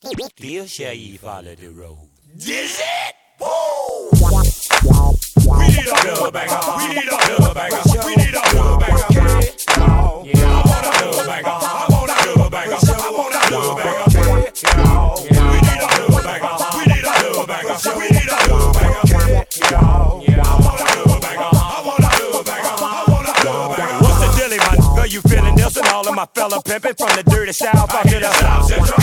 Dear ye follow the road. Is it? Woo! We need a club banger. We need a club banger. We need a club banger. I want a club banger. I want a club banger. I want a club banger. We need a club banger. We need a club banger. We need a club banger. I want a club banger. I want a club banger. I want a club banger. What's the dilly, my nigga? You feeling this and all of my fella pimpin' from the dirty south out to the south. Carolina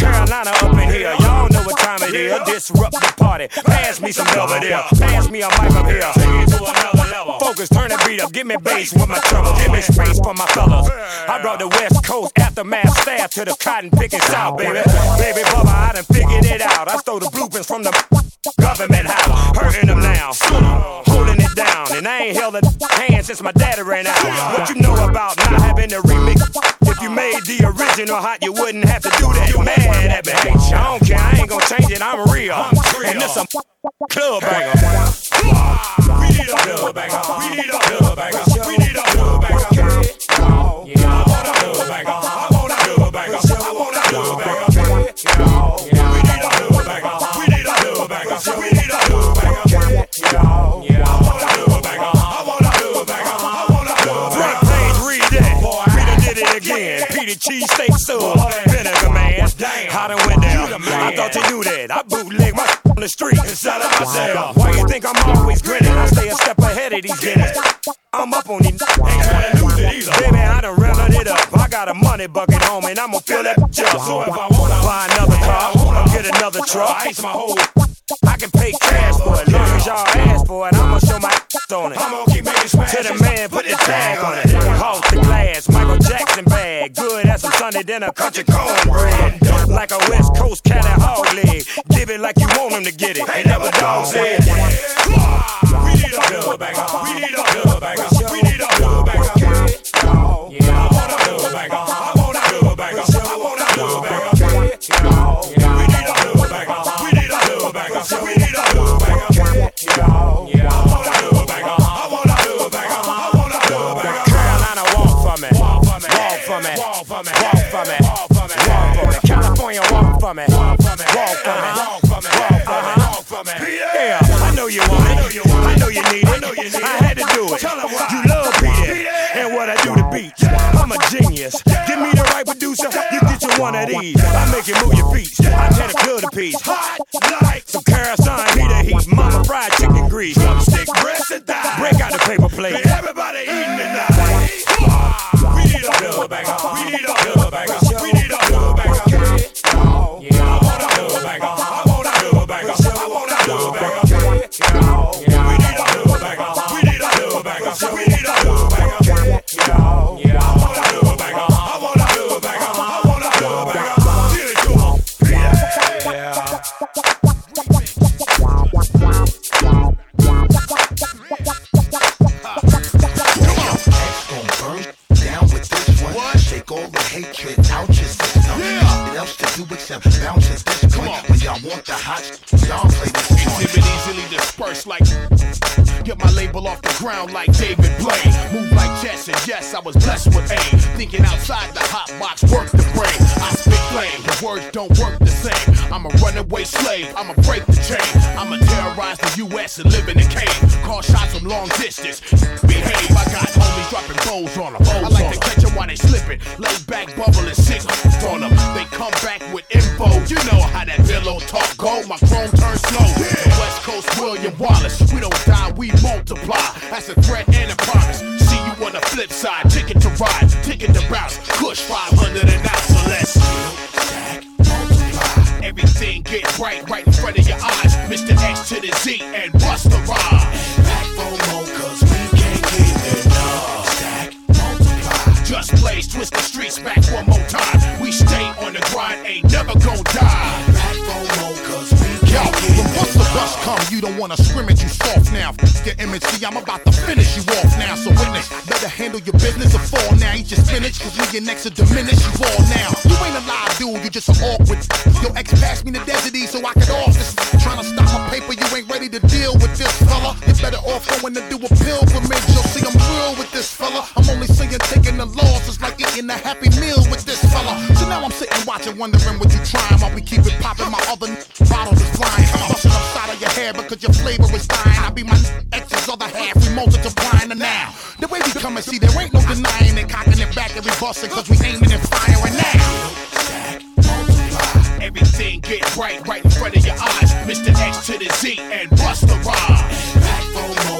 know what time it is. Disrupt the party. Pass me some Belvedere. Pass me a mic up here. Take it to another level. Focus, turn the beat up, give me bass with my trouble, give me space for my fellas. I brought the West Coast aftermath staff to the cotton picking south, baby. Baby Bubba, I done figured it out. I stole the blueprints from the government house, hurting them now, holding it down. And I ain't held a hand since my daddy ran out. What you know about not having the remix? If you made the original hot, you wouldn't have to do that. You mad at me. I don't care, I ain't gonna change it, I'm real. And this a club banger. We need a club banger. We need a club banger. We need a cheese steak sub, vinegar man. I done went down. I thought you knew that. I bootleg my on the street inside of myself. Why you think I'm always grinning? I stay a step ahead of these guineas. I'm up on these. Ain't to lose it either. Baby, I done rounded it up. I got a money bucket home and I'ma fill that up. So if I wanna buy another car, or get another truck, Ice my whole. I can pay cash for it. Long as y'all ask for it, I'ma show my on it. I'm gonna keep making smash. To the man, put the tag on it. Off the glass, Michael Jackson bag. Good as some Sunday dinner, country cornbread. Like a West Coast cat at hog leg. Give it like you want him to get it. Ain't never dog said. We need a club banger. We need a club banger. For me. Walk for me. Walk for me. Walk for me. Walk for me. Walk for me. Yeah, I know you want it. I know you need it. I had to do it. You love Peter and what I do to beats. I'm a genius. Give me the right producer, you get you one of these. I make you move your feet. I tear the club to piece. Hot like some kerosene heater heat. Mama fried chicken grease. Stick breast and thigh. Break out the paper Off the ground like David Blaine. Move like chess, and yes, I was blessed with aim. Thinking outside the hot box, work the brain. I spit flame, the words don't work the same. I'm a runaway slave, I'ma break the chain. I'ma terrorize the US and live in a cave. Call shots from long distance. Behave, I got homies dropping bows on them. I like to catch they slipping. Lay back, bubble, and sick on them. They come back with info. You know how that pillow talk go. My chrome turns slow. West Coast William Wallace. We don't die, we multiply. That's a threat and a promise. See you on the flip side. Ticket to ride, ticket to bounce. Push 500 and out, so let's. Everything get right, right in front of your eyes. Mr. X to the Z and bust the rhyme. Twist the streets back one more time. We stay on the grind, ain't never gon' die. Back for more, cause we Yo, when once come, you don't wanna scrimmage, you soft now. F your image, see, I'm about to finish you off now. So witness, better handle your business or fall now. Eat your spinach, cause when your next to diminish, you all now. You ain't a live dude, you just an awkward. Your ex passed me the desert so I could off this. Trying to stop my paper, you ain't ready to deal with this fella. You better off going to do a pill You'll see eating a happy meal with this fella. So now Now I'm sitting watching, wondering what you trying while we keep it popping. My other bottles is flying. I'm Busting upside of your hair because your flavor is fine. I be my ex's other half, we multiplying the now. The way we come and see, there ain't no denying it. Cocking it back and we busting cause we aiming and firing now. Everything get bright right in front of your eyes. Mr. X to the Z and bust the rhyme. Back for more,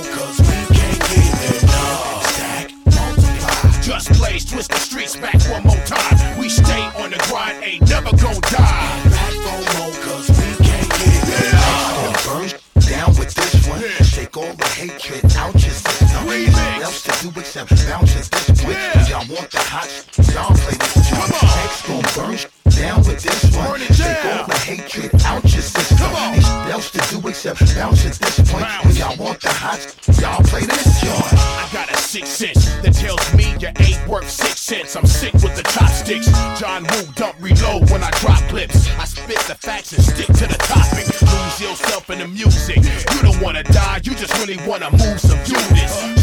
except bounce at this point. Yeah. Y'all want the hot, y'all play this joint. Come on. X gon' burn down with this one. Take all the hatred out your system. Come on. Ain't else to do except bounce at this point. When y'all want the hot, y'all play this joint. I got a six sense that tells me you ain't worth six cents. I'm sick with the chopsticks. John Woo don't reload when I drop clips. I spit the facts and stick to the topic. Lose yourself in the music. You don't wanna die, you just really wanna move some units.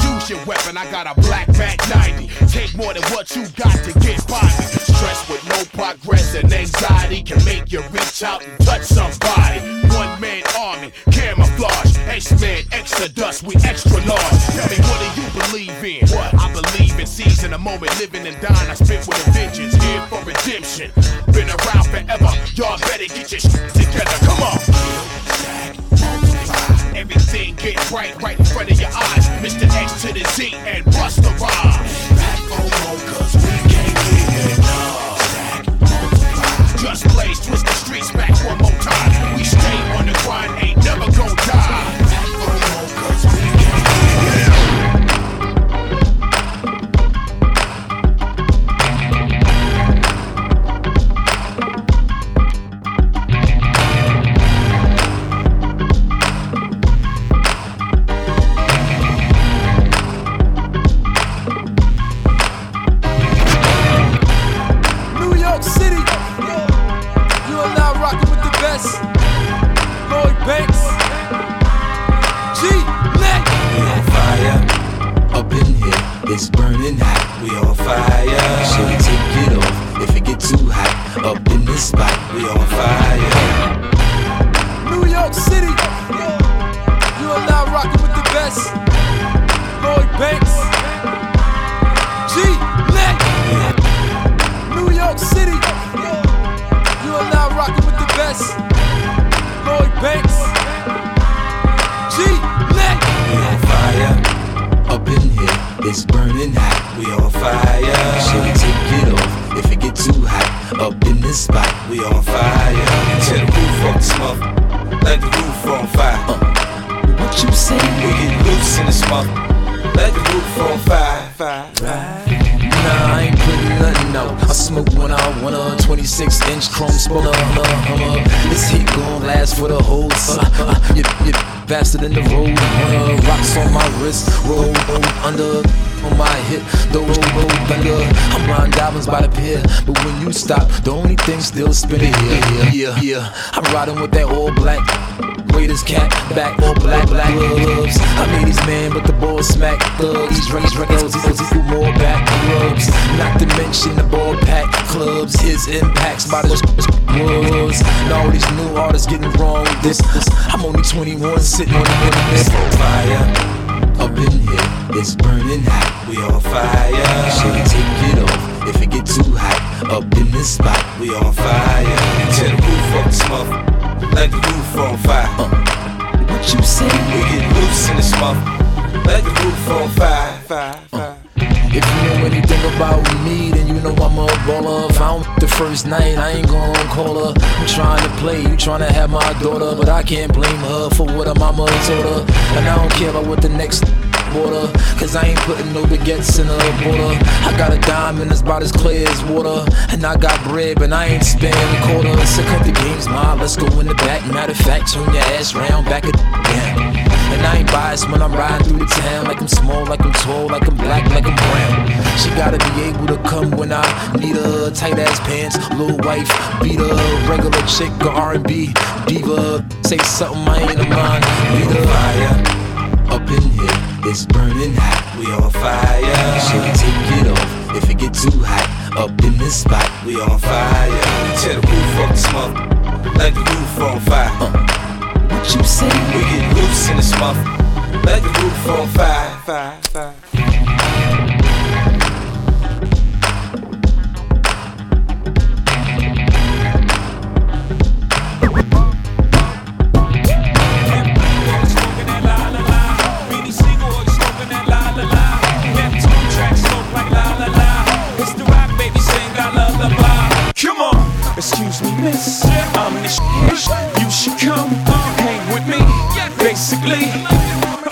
Weapon, I got a black Mac 90. Take more than what you got to get by me. Stress with no progress and anxiety can make you reach out and touch somebody. One man army, camouflage, X-Men, Exodus, we extra large. Tell me what do you believe in? What? I believe in seizing the moment, living and dying. I spit with a vengeance, here for redemption. Been around forever, y'all better get your shit together. Come on. Get bright right in front of your eyes. Mr. X to the Z and bust the rhyme. Back for more, cause we can't get enough. Just blaze, twist the streets back one more time. We stay on the grind, it's burning hot. We on fire, should we take it off if it get too hot? Up in this spot, we on fire. Tear the roof off this let the roof on fire. Uh, what you say? We get loose in this month, let the roof on fire. fire, fire. Nah, I ain't putting nothing out. I smoke when I wanna. 26 inch chrome spoiler. Hummer, hummer. This heat gon' last for the whole summer. Uh, uh, you, you faster than the road. runner. rocks on my wrist, roll, roll under. On my hip, the roll, roll thunder. I'm riding diamonds by the pier, but when you stop, the only thing still spinning. Yeah, yeah, yeah. I'm riding with that all black. Greatest cat back, all black, black gloves. I made these man, but the ball smack thugs. These range records equals equal more back rubs. Not to mention the ball pack clubs. His impacts by the was. And all these new artists getting wrong with this. I'm only 21, sitting on the fire. Up in here, it's burning hot. We on fire. Should we take it off if it get too hot? Up in this spot, we on fire. Tear the roof off this month, let the roof on fire. Uh, what you say? We get loose in this month, let the roof on fire. fire, fire. If you know anything about me, then you know I'm a baller. If I don't the first night, I ain't gon' call her. I'm trying to play, you trying to have my daughter, but I can't blame her for what her mama told her. And I don't care about what the next border, cause I ain't putting no baguettes in her border. I got a diamond that's about as clear as water, and I got bread, but I ain't spending a quarter. So cut the games, ma, let's go in the back. Matter of fact, turn your ass round, back it down. And I ain't biased when I'm riding through the town. Like I'm small, like I'm tall, like I'm black, like I'm brown. She gotta be able to come when I need her. Tight ass pants, little wife, beat her. Regular chick or R&B diva. Say something I ain't a mind. Beat on fire. Up in here, it's burning hot. We on fire. Should we take it off if it get too hot? Up in this spot, we on fire. Tear the roof off the smoke, like the roof on fire. Uh, what you say? We get loose in the smoke, like the roof on fire. fire, fire. Excuse me, miss. I'm the sh- You should come hang with me. Basically.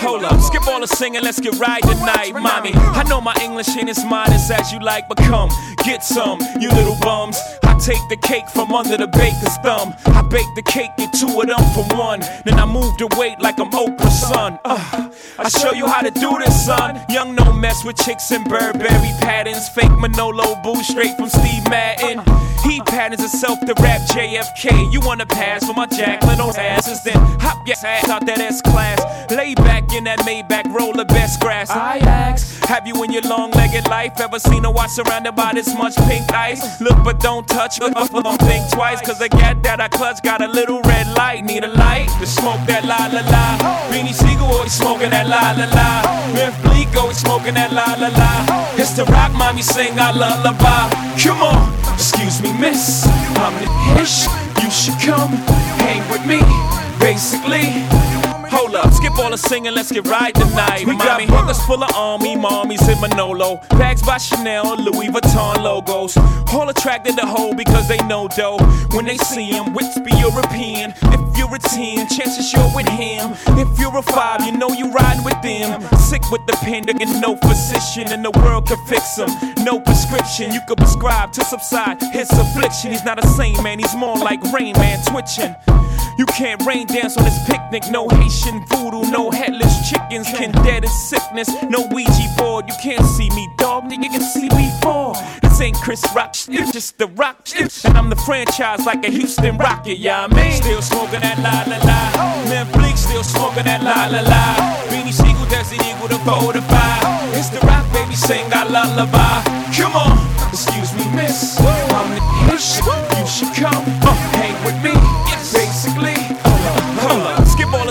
Hold up, skip all the singing, let's get right tonight, mommy. I know my English ain't as modest as you like, but come, get some, you little bums. I take the cake from under the baker's thumb. I bake the cake, get two of them for one. Then I move the weight like I'm Oprah's son. Uh, I show you how to do this, son. Young, no mess with chicks and Burberry patterns. Fake Manolo boo straight from Steve Madden. He patterns himself to rap JFK. You wanna pass for my Jacqueline Onassis? Then hop your ass out that S class. Lay back in that Maybach, roll the best grass. I ask, have you in your long legged life ever seen a watch surrounded by this much pink ice? Look but don't touch, Look, don't think twice. Cause the gat that I clutch got a little red light. Need a light to smoke that la la la. Beanie Sigel always smoking that la la la. Memphis Bleek always smoking that la la la. It's the rock mommy sing our lullaby. Come on, excuse me, miss. I'm the ish. You should come hang with me. Basically. Hold up, skip all the singing, let's get right tonight. We got brothers full of army, mommies in Manolo. Bags by Chanel, Louis Vuitton logos. All attracted to hoe because they know dough. When they see him, wits be European. If you're a 10, chances you're with him. If you're a 5, you know you riding with them. Sick with the pen, get no physician in the world can fix him. No prescription, you could prescribe to subside his affliction. He's not a saint, man, he's more like Rain Man twitching. You can't rain dance on this picnic. No Haitian voodoo, no headless chickens. Can dead in sickness. No Ouija board. You can't see me, dog. Nigga, you can see me fall. This ain't Chris Rock, it's just the rock. And I'm the franchise like a Houston Rocket, yeah, I mean. Still smoking that la la la. Man, Bleek still smoking that la la la. Beanie Sigel, Desert Eagle, the four to five. It's the rock, baby, sing our lullaby. Come on, excuse me, miss. I'm the ish. You should come uh, hang with me.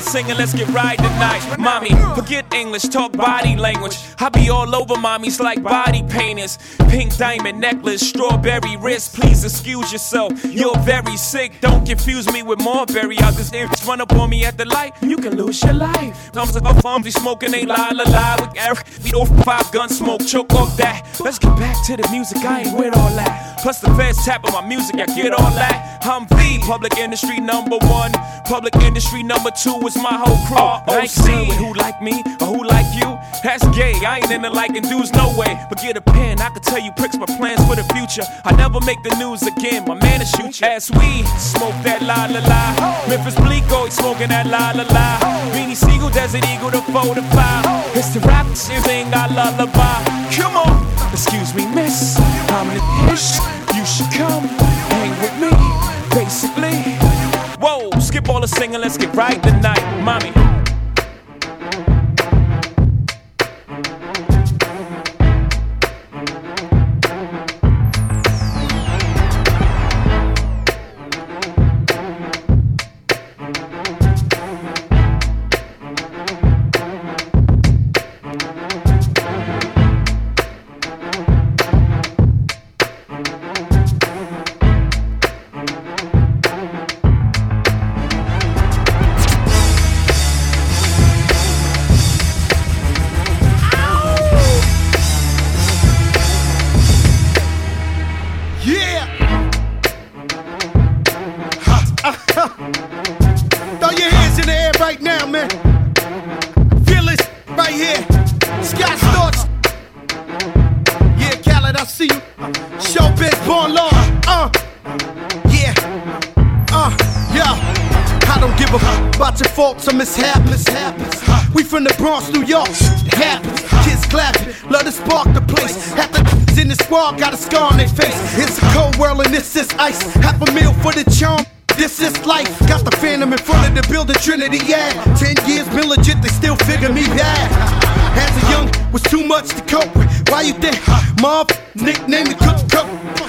Singing, let's get right tonight. Mommy, forget English, talk body language. I be all over mommies like body painters. Pink diamond necklace, strawberry wrist. Please excuse yourself. You're very sick. Don't confuse me with Marbury. This if run up on me at the light, you can lose your life. Thumbs up, thumbs, we smoking ain't la la la. With Eric, we off five gun smoke, choke off that. Let's get back to the music, I ain't with all that. Plus the feds tapping my music, I get all that. I'm the public industry number one. Public industry number two is my whole crew. Uh, I ain't concerned who like me or who like you. That's gay. I ain't into liking dudes, no way. But get a pen, I can tell you pricks my plans for the future. I never make the news again. My man to shoot you. As we smoke that la la la. Memphis Bleek oh, always smoking that la la la. Beanie Sigel, Desert Eagle, the four to five. It's the rap sing our lullaby. Come on, excuse me, miss. I'm the ish. You should come Whoa, skip all the singing, let's get right tonight, mommy. Showbiz born law. Uh. Yeah. Uh. Yeah. I don't give a fuck about your faults or mishaps. We from the Bronx, New York. Happens. Kids clapping, love to spark the place. Half the in the squad got a scar on their face. It's a cold world and this is ice. Half a meal for the charm. This is life. Got the phantom in front of the building, Trinity, yeah. Ten years been legit, they still figure me bad. As a young, was too much to cope with. Why you think? Mob nickname the cook cook.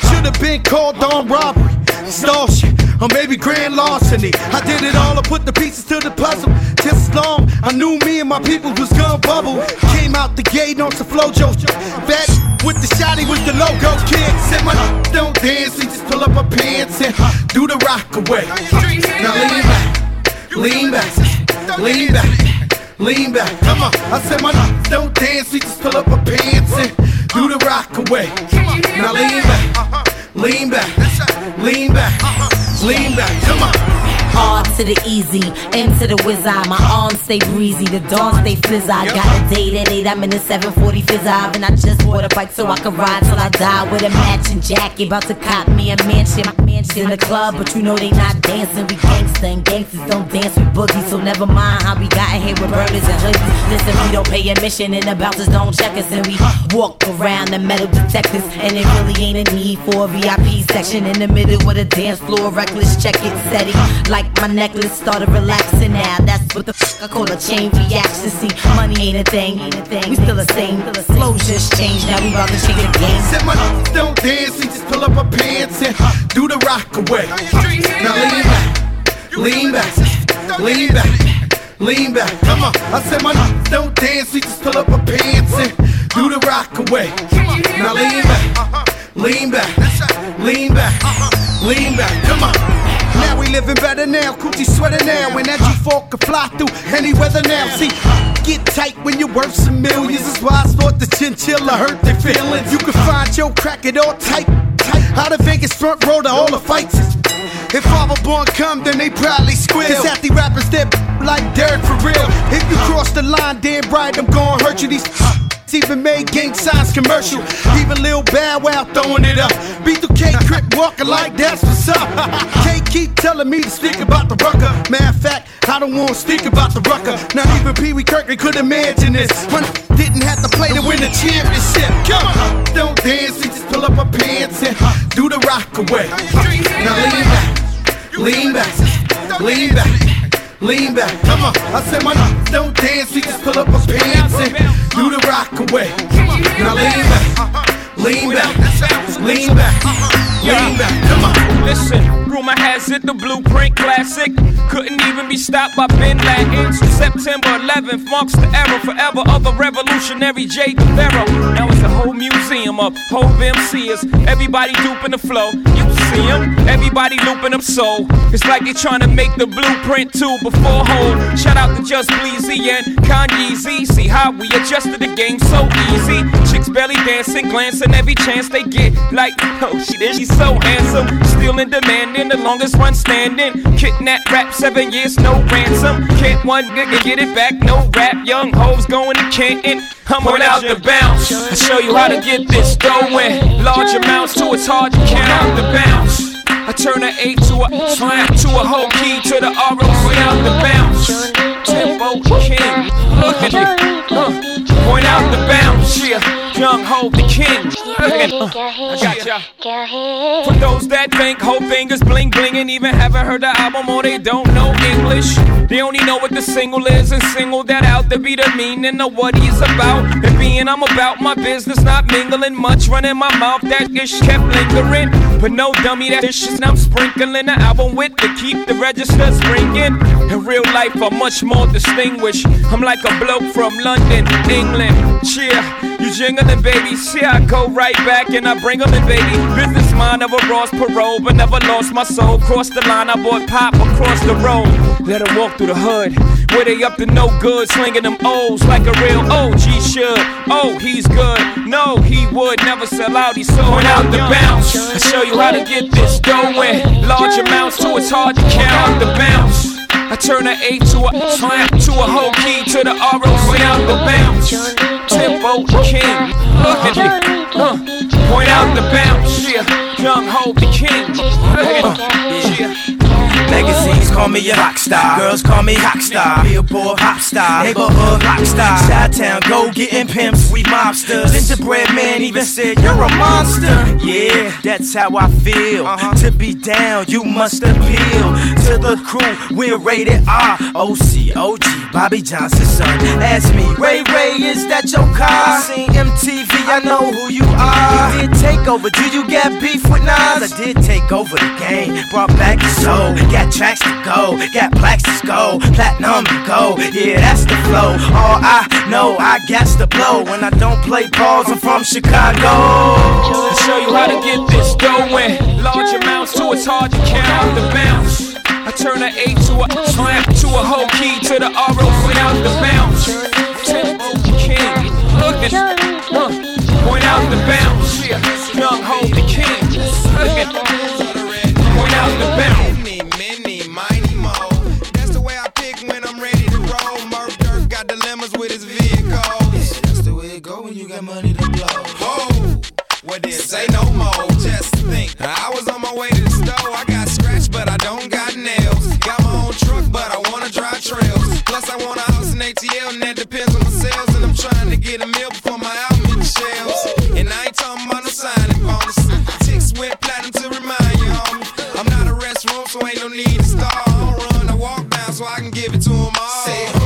Should've been called on robbery, stall shit, or maybe grand larceny. I did it all, I put the pieces to the puzzle. Just as long I knew me and my people was gonna bubble. Came out the gate on some flojo. Back with the shotty was the logo kid. Said my don't dance, we just pull up our pants and do the rock away. Now lean back, lean back, lean back, lean back. Come on, I said my don't dance, we just pull up our pants and do the rock away. Now lean back, lean back, lean back, lean back. Come on. R to the easy, into the eye. My arms stay breezy, the dawn stay fizz I got a date at 8, I'm in the 740 fizz and I just bought a bike so I can ride till I die with a matching jacket. About to cop me a mansion, my mansion in the club, but you know they not dancing. We gangsta and gangsters don't dance with boogies, so never mind how we got here with burners and hoodies. Listen, we don't pay admission and the bouncers don't check us, and we walk around the metal detectors, and it really ain't a need for a VIP section in the middle of the dance floor. Reckless check it, steady like my necklace started relaxing now. That's what the fuck I call a chain reaction. See, money ain't a thing, ain't a thing. We still the same. Flow just changed. Now we about to change the game. Said my don't dance, we just pull up our pants and do the rock away. Now lean back, lean back, lean back, lean back. Come on, I said my don't dance, we just pull up our pants and do the rock away. Now lean back, lean back, lean back, lean back. Come on. Now we living better now, coochie sweater now. And that G4 can fly through any weather now. See, get tight when you're worth some millions. That's why I thought the chinchilla hurt their feelings. You can find your crack it all tight. Out of Vegas front row to all the fights. If Father Born come, then they probably squeal. Cause the rappers that like Derek for real. If you cross the line, damn right, I'm gonna hurt you. These even made gang signs commercial. Even Lil Bow Wow throwing it up. B2K Crip walking like that's what's up. Can't keep telling me to speak about the rucker. Matter of fact, I don't want to speak about the rucker. Not even Pee Wee Kirkland could imagine this. When didn't have to play to win the championship. Come on, don't dance, we just pull up our pants and do the rock away. Now lean back, lean back, lean back. Lean back, come on. I said my don't dance, we just pull up our pants and do the rock away. Now lean back, lean back, lean back. Lean back, come on. Listen, rumor has it the blueprint classic couldn't even be stopped by Bin Laden. September 11th marks the era forever of the revolutionary J. Guevara. Now it's a whole museum of whole MCs. Everybody duping the flow. You see them, everybody looping up soul. It's like they trying to make the blueprint too before hold. Shout out to Just Bleezy and Kanye Z. See how we adjusted the game so easy. Chicks belly dancing, glancing every chance they get. Like, oh, she she's so handsome. Still in demand, the longest run standing. Kidnap rap, seven years, no ransom. Can't one nigga get it back, no rap. Young hoes going to Canton. I'm without the bounce. I show you how to get this going. Large amounts to it's hard to count out the bounce. I turn an A to a slam to a whole key to the R without the bounce. Tempo king, look at me. Uh. Point out the yeah. Young Ho the king. I got ya. For those that think whole fingers bling bling and even haven't heard the album or they don't know English, they only know what the single is and single that out to be the meaning of what he's about. And being I'm about my business, not mingling much, running my mouth. That ish kept lingering, but no dummy that ish is I'm sprinkling the album with to keep the registers ringing. In real life, I'm much more distinguished. I'm like a bloke from London, England. Cheer, you jingling, baby. See, I go right back and I bring them in, baby. Business mind of a Ross parole, but never lost my soul. Cross the line, I bought pop across the road. Let her walk through the hood. Where they up to no good, slinging them O's like a real OG should. Oh, he's good. No, he would never sell out. He's sold out the bounce. I show you how to get this going. Large amounts to it's hard to count the bounce. I turn an A to a slam to a whole key to the ROC out the bounce. Tempo king, look at me. Uh, point out the bounce, yeah. Young Ho the king. Uh, yeah. Magazines call me a rock star. Girls call me rock star. Billboard pop star. Neighborhood rock star. Side town go getting pimps. We mobsters. Gingerbread man even said you're a monster. Yeah, that's how I feel. Uh-huh. To be down, you must appeal to the crew. We're rated R. OC, OG, Bobby Johnson's son. Ask me, Ray Ray, is that your car? I seen MTV, I know who you are. You did take over. Do you got beef with Nas? I did take over the game. Brought back the soul. Got tracks to go. Got plaques to go. Platinum to go. Yeah, that's the flow. All I know, I got the blow. When I don't play balls, I'm from Chicago. To show you how to get this going. Large amounts to it's hard to count the bounce. I turn an eight to a slam to a whole key to the RO without the bounce. King, look at huh. Point out the bounce. Young hold the king. Look I was on my way to the store. I got scratched, but I don't got nails. Got my own truck, but I wanna drive trails. Plus I want a house in ATL, and that depends on my sales. And I'm trying to get a meal before my album hit shelves. And I ain't talking about no signing bonus. Ticks went platinum to remind you, homie. I'm not a restroom, so ain't no need to stall. Run, I walk down so I can give it to 'em all. Say,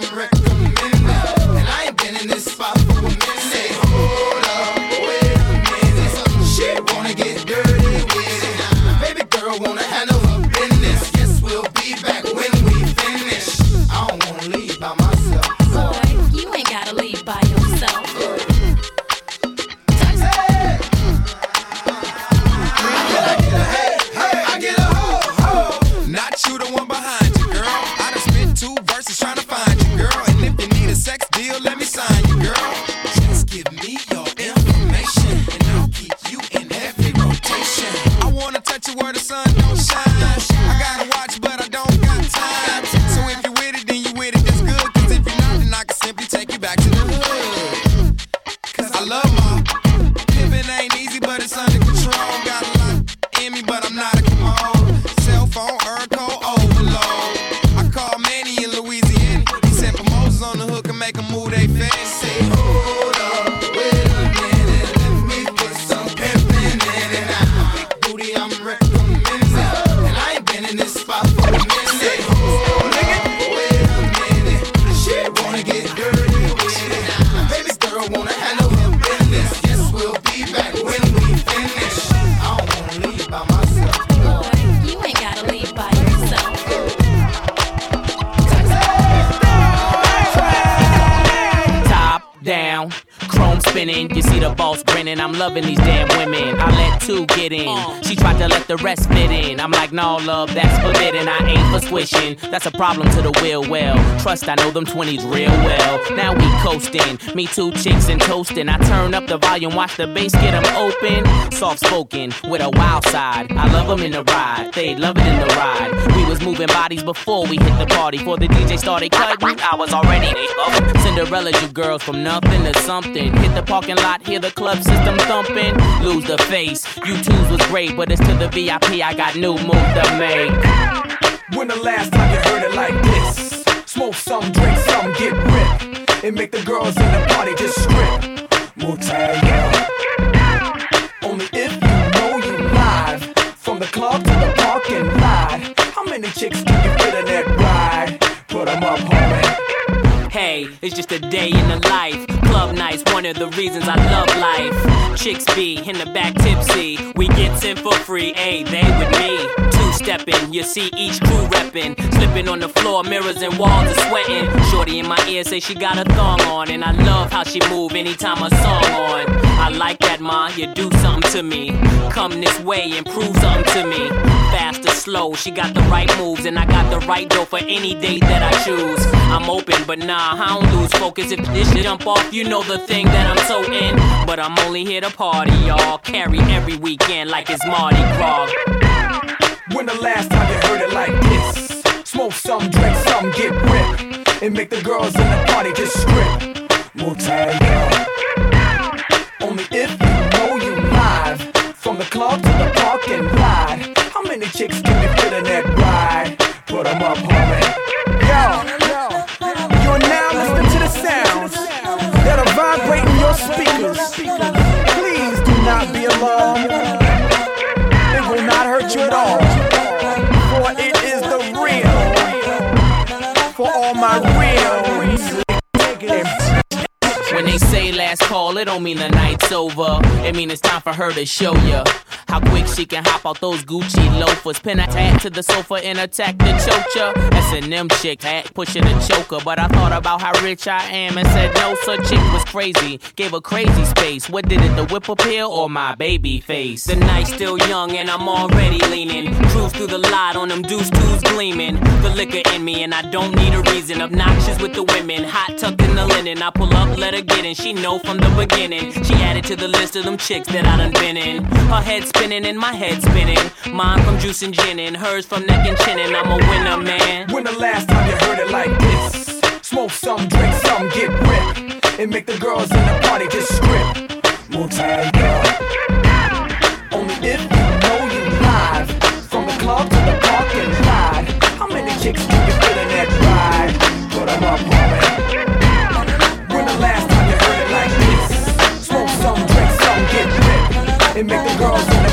I'm recommending. Her I'm loving these damn women. I let two get in. She tried to let the rest fit in. I'm like, no, love, that's forbidden. I ain't for squishing. That's a problem to the will. Well, trust I know them 20s real well. Now we coasting. Me two chicks and toasting. I turn up the volume, watch the bass get them open. Soft spoken with a wild side. I love them in the ride. They love it in the ride. We was moving bodies before we hit the party. Before the DJ started cutting, I was already. Oh. Cinderella, you girls from nothing to something. Hit the parking lot, hear the club system thumping. Lose the face. You twos was great, but it's to the VIP. I got new move to make. When the last time you heard it like this? Smoke some, drink some, get ripped. And make the girls in the party just strip. Motel, yeah. Only if you know you live. From the club to the parking lot. How many chicks it's just a day in the life. Club nights, one of the reasons I love life. Chicks be in the back tipsy. We get in for free, ayy, they with me. Two stepping, you see each crew reppin'. Slipping on the floor, mirrors and walls are sweating. Shorty in my ear say she got a thong on. And I love how she move anytime a song on. I like that, ma, you do something to me. Come this way and prove something to me. Fast or slow, she got the right moves. And I got the right dough for any date that I choose. I'm open, but nah, I don't lose focus. If this jump off, you know the thing that I'm so in. But I'm only here to party, y'all. Carry every weekend like it's Mardi Gras. When the last time you heard it like this? Smoke some, drink some, get ripped. And make the girls in the party just strip. Motel, yeah. Only if you know you live. From the club to the parking lot. How many chicks can you fit in that ride? Put them up, homie. Yo, you are now listening to the sounds that are vibrating your speakers. Please do not be alarmed. It will not hurt you at all. For it is the real. For all my real. Last call, it don't mean the night's over. It mean it's time for her to show ya how quick she can hop out those Gucci loafers. Pin a tag to the sofa and attack the chocha. S&M chick, hat pushing a choker. But I thought about how rich I am and said no, such chick was crazy. Gave her crazy space. What did it, the whip appeal or my baby face? The night's still young and I'm already leaning. Cruise through the lot on them deuce twos gleaming. The liquor in me and I don't need a reason. Obnoxious with the women, hot tucked in the linen. I pull up, let her get in. She from the beginning. She added to the list of them chicks that I done been in. Her head spinning and my head spinning. Mine from juice and gin and hers from neck and chin and I'm a winner, man. When the last time you heard it like this? Smoke some, drink some, get ripped. And make the girls in the party just strip. Motel, yeah. Only if you know you live. From the club to the parking lot. How many chicks can you fit in that ride? Put them up, homie. And make the girls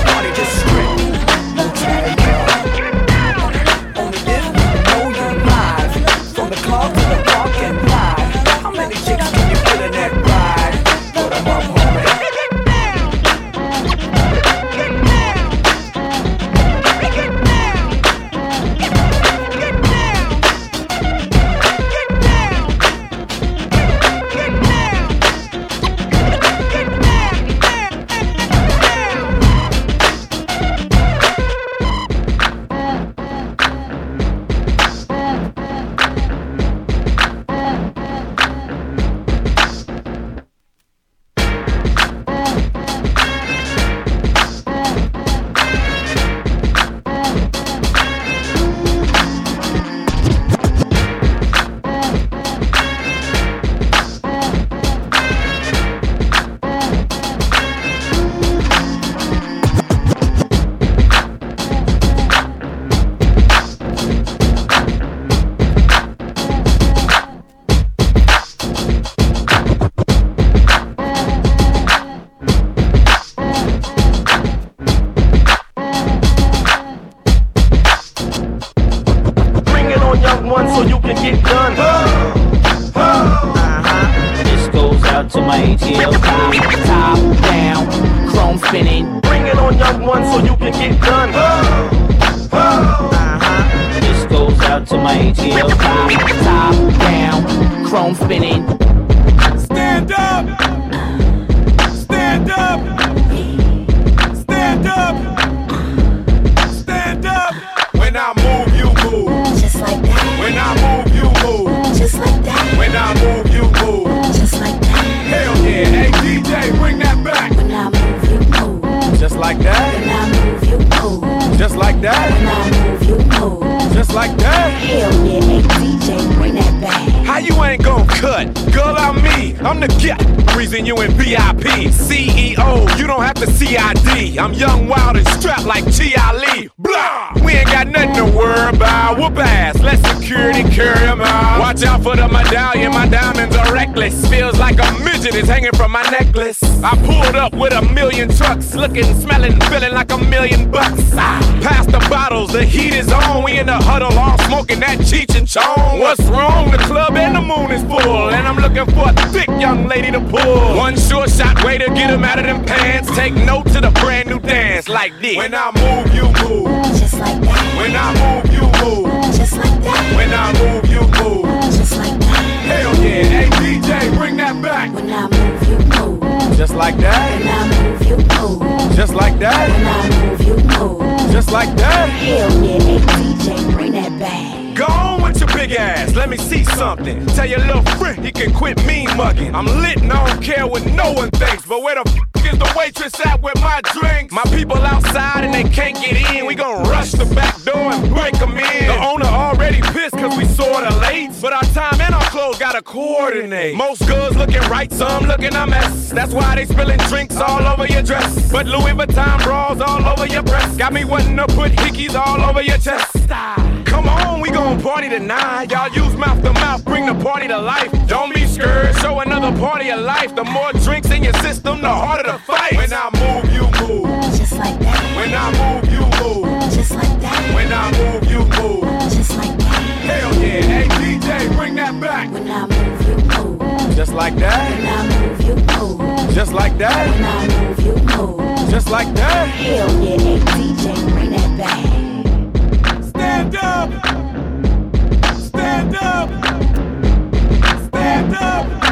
like that. Just like that. Just like that. Hell yeah, DJ, bring that back. How you ain't gon' cut? Girl, I'm me. I'm the get reason you in VIP. CEO, you don't have to CID. I'm young, wild, and strapped like T.I. Lee. Blah! We ain't got nothing to worry about. Whoop ass, let security carry carry 'em out. Watch out for the medallion, my diamonds are reckless. Feels like a midget is hanging from my necklace. I pulled up with a million trucks, looking, smelling, feeling like a million bucks. Ah, pass the bottles, the heat is on. We in the huddle, all smoking that Cheech and Chong. What's wrong? The club and the moon is full, and I'm looking for a thick young lady to pull. One sure shot way to get 'em out of them pants. Take note to the brand new dance like this. When I move, you move. Just like that. When I move, you move. Just like that. When I move, you move. Just like that. Hell yeah, hey DJ, bring that back. When I move, you move. Just like that. When I move, you move. Just like that. When I move, you move. Just like that. Hell yeah, hey DJ, bring that back. Go on with your big ass, let me see something. Tell your little friend he can quit mean mugging. I'm lit and I don't care what no one thinks, but where the f the waitress out with my drinks? My people outside and they can't get in. We gon' rush the back door and break them in. The owner already pissed cause we sorta late, but our time and our clothes gotta coordinate. Most girls looking right, some looking a mess. That's why they spilling drinks all over your dress. But Louis Vuitton bras all over your breast. Got me wanting to put hickeys all over your chest. Come on, we gon' party tonight. Y'all use mouth to mouth, bring the party to life. Don't be scared, show another party of life. The more drinks in your system, the harder to fight. When I move, you move. Just like that. When I move, you move. Just like that. When I move, you move. Just like that. Hell yeah, hey DJ, bring that back. When I move, you move. Just like that. When I move, you move. Just like that. When I move, you move. Just like that. Hell yeah, hey DJ, bring that back. Stand up. Stand up. Stand up.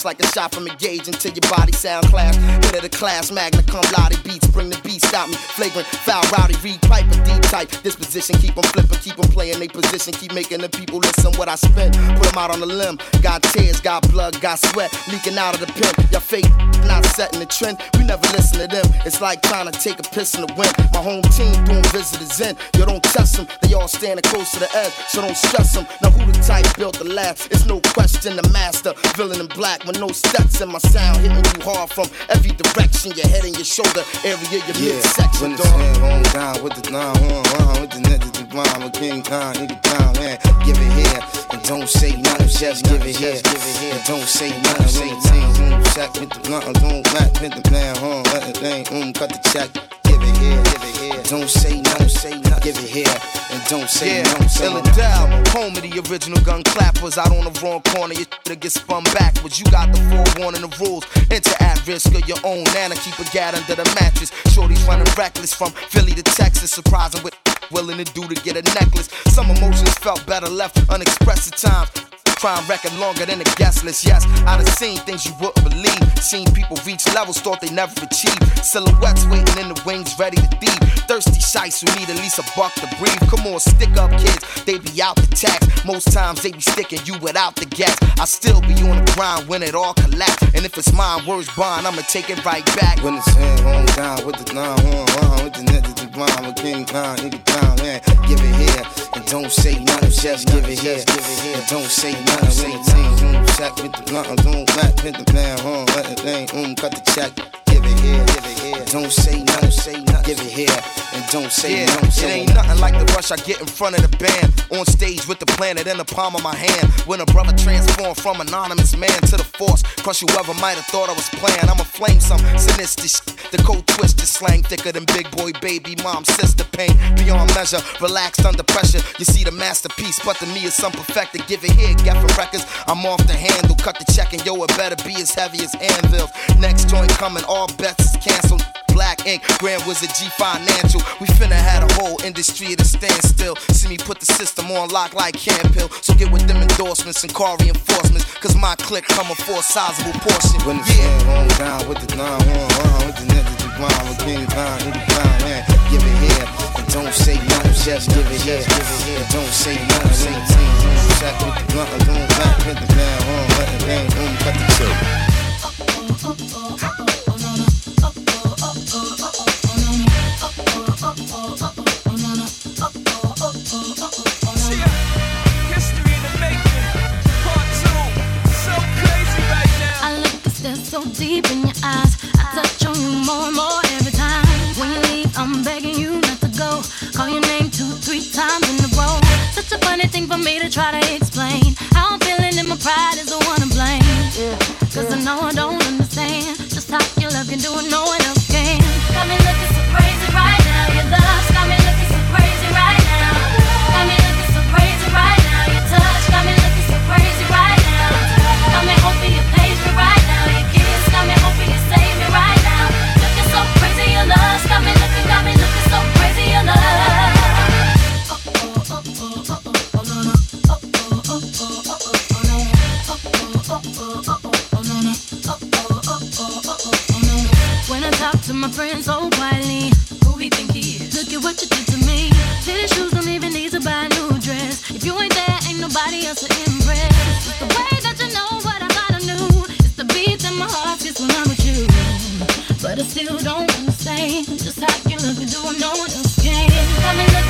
Splash like a shot from engage until your body sound class. Hit of the class, magna cum laude beats, bring the beat, stop me. Flagrant, foul, rowdy, read pipe, and deep tight. Disposition, keep them flipping, keep them playing they position, keep making the people listen what I spent. Put them out on the limb, got tears, got blood, got sweat, leaking out of the pen. Your fake not setting the trend, we never listen to them. It's like trying to take a piss in the wind. My home team doing visitors in, you don't test them, they all standing close to the edge, so don't stress them. Now who the type built the last? It's no question the master, villain in black with no steps in my sound, hitting you hard from every direction, your head and your shoulder area, your Yeah, midsection, when it's hand home down with the nine horn rhyme with the niggas the rhyme with King Kong, nigga down, man. Give it here and don't say nothing, just give it here. And don't say nothing, say nothing. Sack with the blunt, don't rap with the man horn, let it thing, mm, cut the check. Give it here, give it here. Don't say nothing, say nothing. Give it here and don't say Yeah, nothing, say nothing. Illidale, home of the original gun clappers. Out on the wrong corner, you to get spun backwards. You got the forewarning, the rules. Enter at risk of your own nana. Keep a gat under the mattress. Shorty's running reckless from Philly to Texas. Surprising with willing to do to get a necklace. Some emotions felt better left unexpressed at times. Crime record longer than a guest list. Yes, I done seen things you wouldn't believe. Seen people reach levels thought they never achieved. Silhouettes waiting in the wings, ready to thieve. Thirsty shites who need at least a buck to breathe. Come on, stick up kids, they be out the tax. Most times they be sticking you without the gas. I still be on the grind when it all collapse. And if it's mine, words bond, I'ma take it right back. When it's hand home down with the nine horn rhyme with the niggas the rhyme with King Kong, nigga down, man. Give it here and don't say nothing, just give it here. And don't say nothing, say nothing. Mm, sack with the blunt, don't rap with the man horn, let it thing, mm, cut the check. Give it here, give it here. Don't say nothing, say nothing. Give it here and don't say Yeah, nothing. it ain't nothing. nothing like the rush I get in front of the band. On stage with the planet in the palm of my hand. When a brother transformed from anonymous man to the force. Crush whoever might have thought I was playing. I'ma flame some sinister shit. The cold twisted slang thicker than big boy, baby, mom, sister pain. Beyond measure, relaxed under pressure. You see the masterpiece, but to me it's some perfected. Give it here, Geffen Records. I'm off the handle. Cut the check and yo, it better be as heavy as anvils. Next joint coming, all bets is canceled. Black ink, Grand Wizard G Financial. We finna had a whole industry at a standstill. See me put the system on lock like Campill. So get with them endorsements and car reinforcements. Cause my clique coming for a sizable portion. When it's hand home down with the nine horn with the niggas the rhyme with King Kong, nigga down, man. Give it here and don't say nothing, just give it here. Don't say nothing, say nothing. Sack with the blunt, don't rap with the man horn, let it thing, mm, cut the check. To my friends so quietly, who he think he is? Look at what you did to me. Fitted shoes don't even need to buy a new dress. If you ain't there, ain't nobody else to impress. The way that you know what I thought I knew. It's the beat that my heart gets when I'm with you. But I still don't understand just how you look and do what no one else can. Got me looking